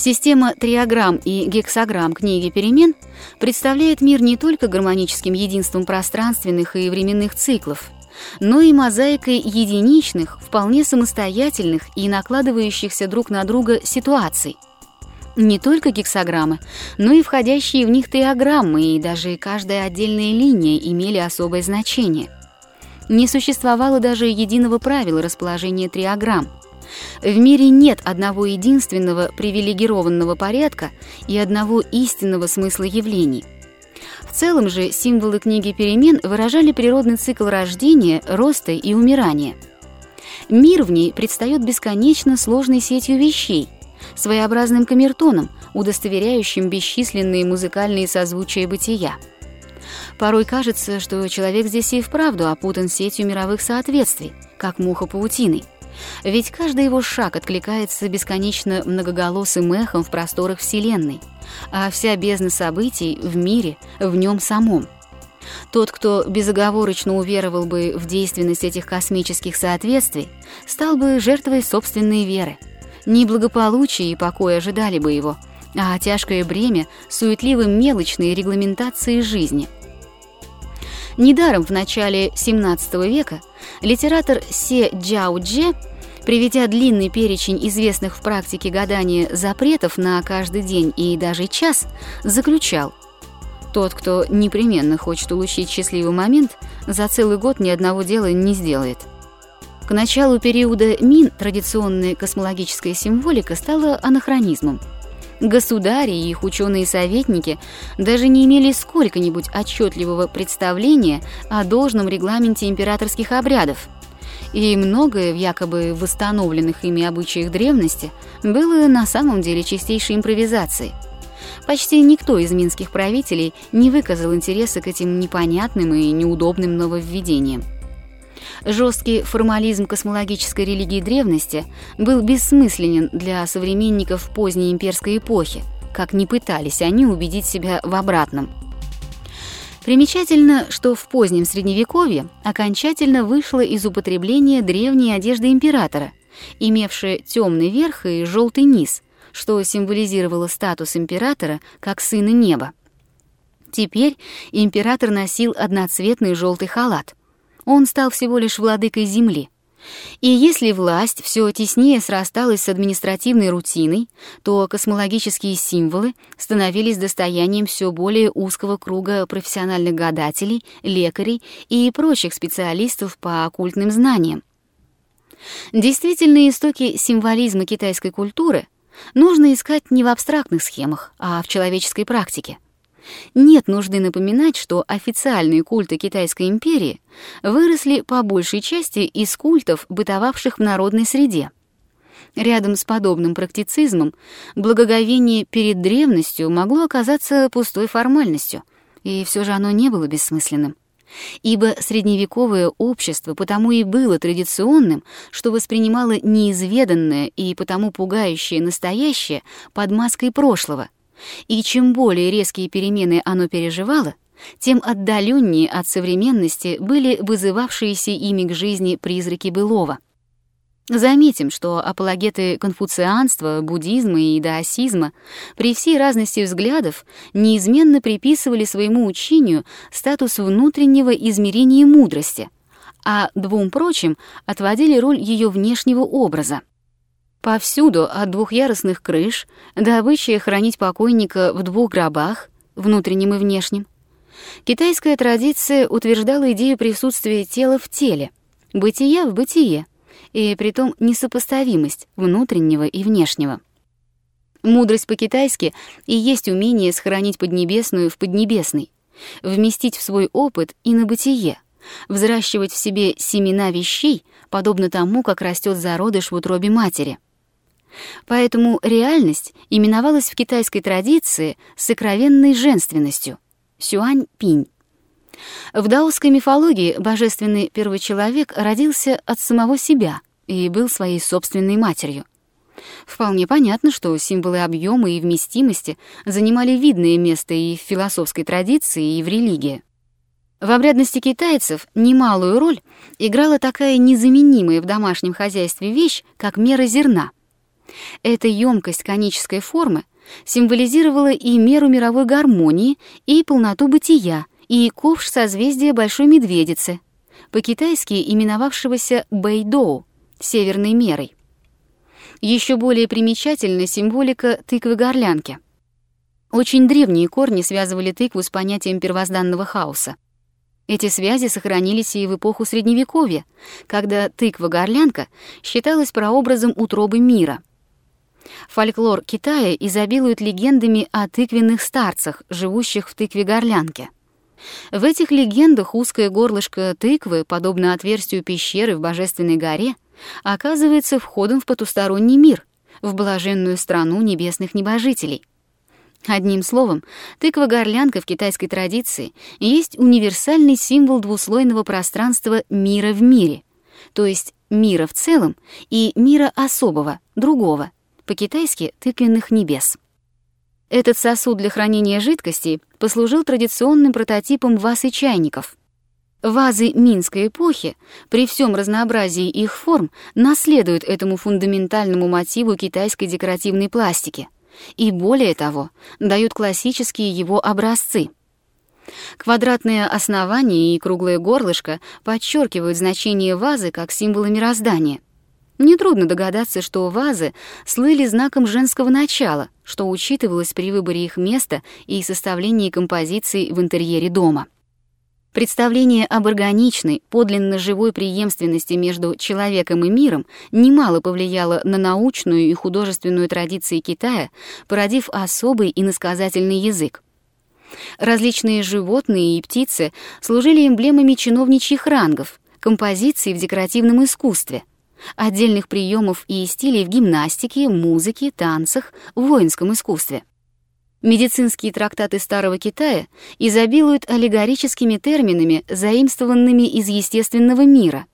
Система триограмм и гексограмм книги перемен представляет мир не только гармоническим единством пространственных и временных циклов, но и мозаикой единичных, вполне самостоятельных и накладывающихся друг на друга ситуаций. Не только гексограммы, но и входящие в них триограммы, и даже каждая отдельная линия имели особое значение. Не существовало даже единого правила расположения триограмм. В мире нет одного единственного привилегированного порядка и одного истинного смысла явлений – в целом же символы книги перемен выражали природный цикл рождения, роста и умирания. Мир в ней предстает бесконечно сложной сетью вещей, своеобразным камертоном, удостоверяющим бесчисленные музыкальные созвучия бытия. Порой кажется, что человек здесь и вправду опутан сетью мировых соответствий, как муха паутиной. Ведь каждый его шаг откликается бесконечно многоголосым эхом в просторах Вселенной, а вся бездна событий в мире, в нем самом. Тот, кто безоговорочно уверовал бы в действенность этих космических соответствий, стал бы жертвой собственной веры. Не благополучие и покой ожидали бы его, а тяжкое бремя суетливой мелочной регламентации жизни. Недаром в начале XVII века литератор Се Джао Дже Приведя длинный перечень известных в практике гадания запретов на каждый день и даже час, заключал «Тот, кто непременно хочет улучшить счастливый момент, за целый год ни одного дела не сделает». К началу периода Мин традиционная космологическая символика стала анахронизмом. Государи и их ученые-советники даже не имели сколько-нибудь отчетливого представления о должном регламенте императорских обрядов – и многое в якобы восстановленных ими обычаях древности было на самом деле чистейшей импровизацией. Почти никто из минских правителей не выказал интереса к этим непонятным и неудобным нововведениям. Жесткий формализм космологической религии древности был бессмысленен для современников поздней имперской эпохи, как не пытались они убедить себя в обратном – Примечательно, что в позднем Средневековье окончательно вышла из употребления древняя одежда императора, имевшая темный верх и желтый низ, что символизировало статус императора как сына неба. Теперь император носил одноцветный желтый халат. Он стал всего лишь владыкой земли — и если власть все теснее срасталась с административной рутиной, то космологические символы становились достоянием все более узкого круга профессиональных гадателей, лекарей и прочих специалистов по оккультным знаниям. Действительные истоки символизма китайской культуры нужно искать не в абстрактных схемах, а в человеческой практике — нет нужды напоминать, что официальные культы Китайской империи выросли по большей части из культов, бытовавших в народной среде. Рядом с подобным практицизмом благоговение перед древностью могло оказаться пустой формальностью, и все же оно не было бессмысленным. Ибо средневековое общество потому и было традиционным, что воспринимало неизведанное и потому пугающее настоящее под маской прошлого — и чем более резкие перемены оно переживало, тем отдаленнее от современности были вызывавшиеся ими к жизни призраки былого. Заметим, что апологеты конфуцианства, буддизма и даосизма при всей разности взглядов неизменно приписывали своему учению статус внутреннего измерения мудрости, а двум прочим отводили роль ее внешнего образа. Повсюду, от двухъярусных крыш до обычая хранить покойника в двух гробах, внутреннем и внешнем. Китайская традиция утверждала идею присутствия тела в теле, бытия в бытие, и притом несопоставимость внутреннего и внешнего. Мудрость по-китайски и есть умение сохранить поднебесную в поднебесной, вместить в свой опыт и на бытие, взращивать в себе семена вещей, подобно тому, как растет зародыш в утробе матери — Поэтому реальность именовалась в китайской традиции сокровенной женственностью — сюань-пинь. В даосской мифологии божественный первый человек родился от самого себя и был своей собственной матерью. Вполне понятно, что символы объема и вместимости занимали видное место и в философской традиции, и в религии. В обрядности китайцев немалую роль играла такая незаменимая в домашнем хозяйстве вещь, как мера зерна — Эта емкость конической формы символизировала и меру мировой гармонии, и полноту бытия, и ковш созвездия Большой Медведицы, по-китайски именовавшегося Бэйдоу, северной мерой. Еще более примечательна символика тыквы-горлянки. Очень древние корни связывали тыкву с понятием первозданного хаоса. Эти связи сохранились и в эпоху Средневековья, когда тыква-горлянка считалась прообразом утробы мира. Фольклор Китая изобилует легендами о тыквенных старцах, живущих в тыкве-горлянке. В этих легендах узкое горлышко тыквы, подобно отверстию пещеры в Божественной горе, оказывается входом в потусторонний мир, в блаженную страну небесных небожителей. Одним словом, тыква-горлянка в китайской традиции есть универсальный символ двуслойного пространства мира в мире, то есть мира в целом и мира особого, другого, по-китайски «тыквенных небес». Этот сосуд для хранения жидкости послужил традиционным прототипом ваз и чайников. Вазы Минской эпохи, при всем разнообразии их форм, наследуют этому фундаментальному мотиву китайской декоративной пластики — и, более того, дают классические его образцы. Квадратное основание и круглое горлышко подчеркивают значение вазы как символа мироздания. Нетрудно догадаться, что вазы слыли знаком женского начала, что учитывалось при выборе их места и составлении композиций в интерьере дома. Представление об органичной, подлинно живой преемственности между человеком и миром немало повлияло на научную и художественную традиции Китая, породив особый иносказательный язык. Различные животные и птицы служили эмблемами чиновничьих рангов, композиций в декоративном искусстве, отдельных приемов и стилей в гимнастике, музыке, танцах, воинском искусстве. Медицинские трактаты Старого Китая изобилуют аллегорическими терминами, заимствованными из естественного мира.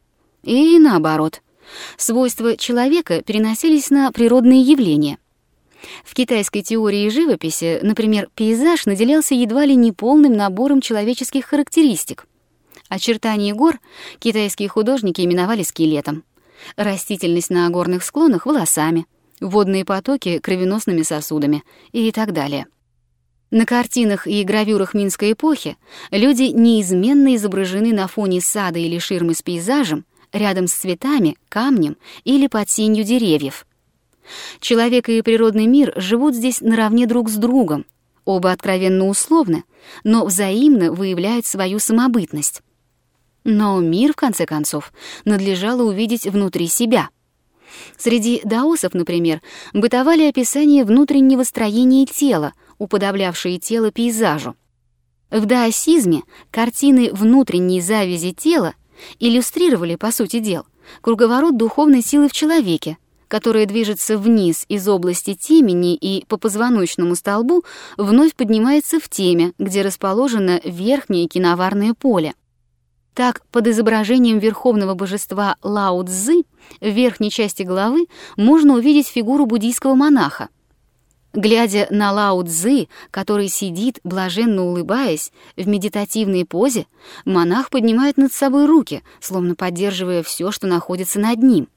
И наоборот. Свойства человека переносились на природные явления. В китайской теории живописи, например, пейзаж наделялся едва ли не полным набором человеческих характеристик. Очертания гор китайские художники именовали скелетом, растительность на горных склонах — волосами, водные потоки — кровеносными сосудами и так далее. На картинах и гравюрах Минской эпохи люди неизменно изображены на фоне сада или ширмы с пейзажем, рядом с цветами, камнем или под сенью деревьев. Человек и природный мир живут здесь наравне друг с другом, оба откровенно условны, но взаимно выявляют свою самобытность. Но мир, в конце концов, надлежало увидеть внутри себя. Среди даосов, например, бытовали описания внутреннего строения тела — уподоблявшие тело пейзажу. В даосизме картины внутренней завязи тела иллюстрировали, по сути дел, круговорот духовной силы в человеке, которая движется вниз из области темени и по позвоночному столбу вновь поднимается в теме, где расположено верхнее киноварное поле. Так, под изображением верховного божества Лао Цзы в верхней части головы можно увидеть фигуру буддийского монаха, Глядя на Лао Цзы, который сидит, блаженно улыбаясь, в медитативной позе, монах поднимает над собой руки, словно поддерживая все, что находится над ним.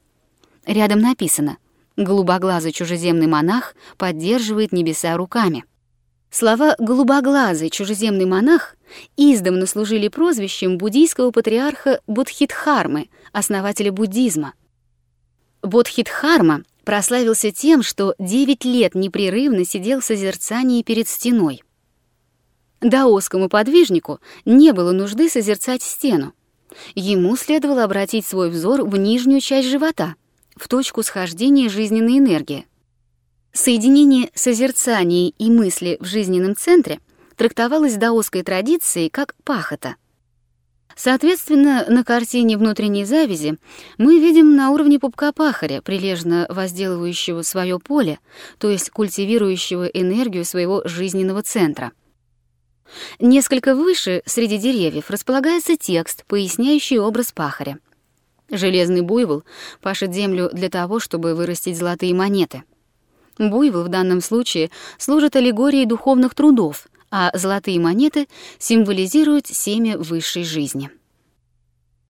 Рядом написано «Голубоглазый чужеземный монах поддерживает небеса руками». Слова «голубоглазый чужеземный монах» издавна служили прозвищем буддийского патриарха Бодхидхармы, основателя буддизма. Бодхидхарма прославился тем, что 9 лет непрерывно сидел в созерцании перед стеной. Даосскому подвижнику не было нужды созерцать стену. Ему следовало обратить свой взор в нижнюю часть живота, в точку схождения жизненной энергии. Соединение созерцания и мысли в жизненном центре трактовалось даосской традицией как пахота — Соответственно, на картине внутренней завязи мы видим на уровне пупка пахаря, прилежно возделывающего свое поле, то есть культивирующего энергию своего жизненного центра. Несколько выше, среди деревьев, располагается текст, поясняющий образ пахаря. Железный буйвол пашет землю для того, чтобы вырастить золотые монеты. Буйвол в данном случае служит аллегорией духовных трудов — а золотые монеты символизируют семя высшей жизни.